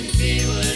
can feel it.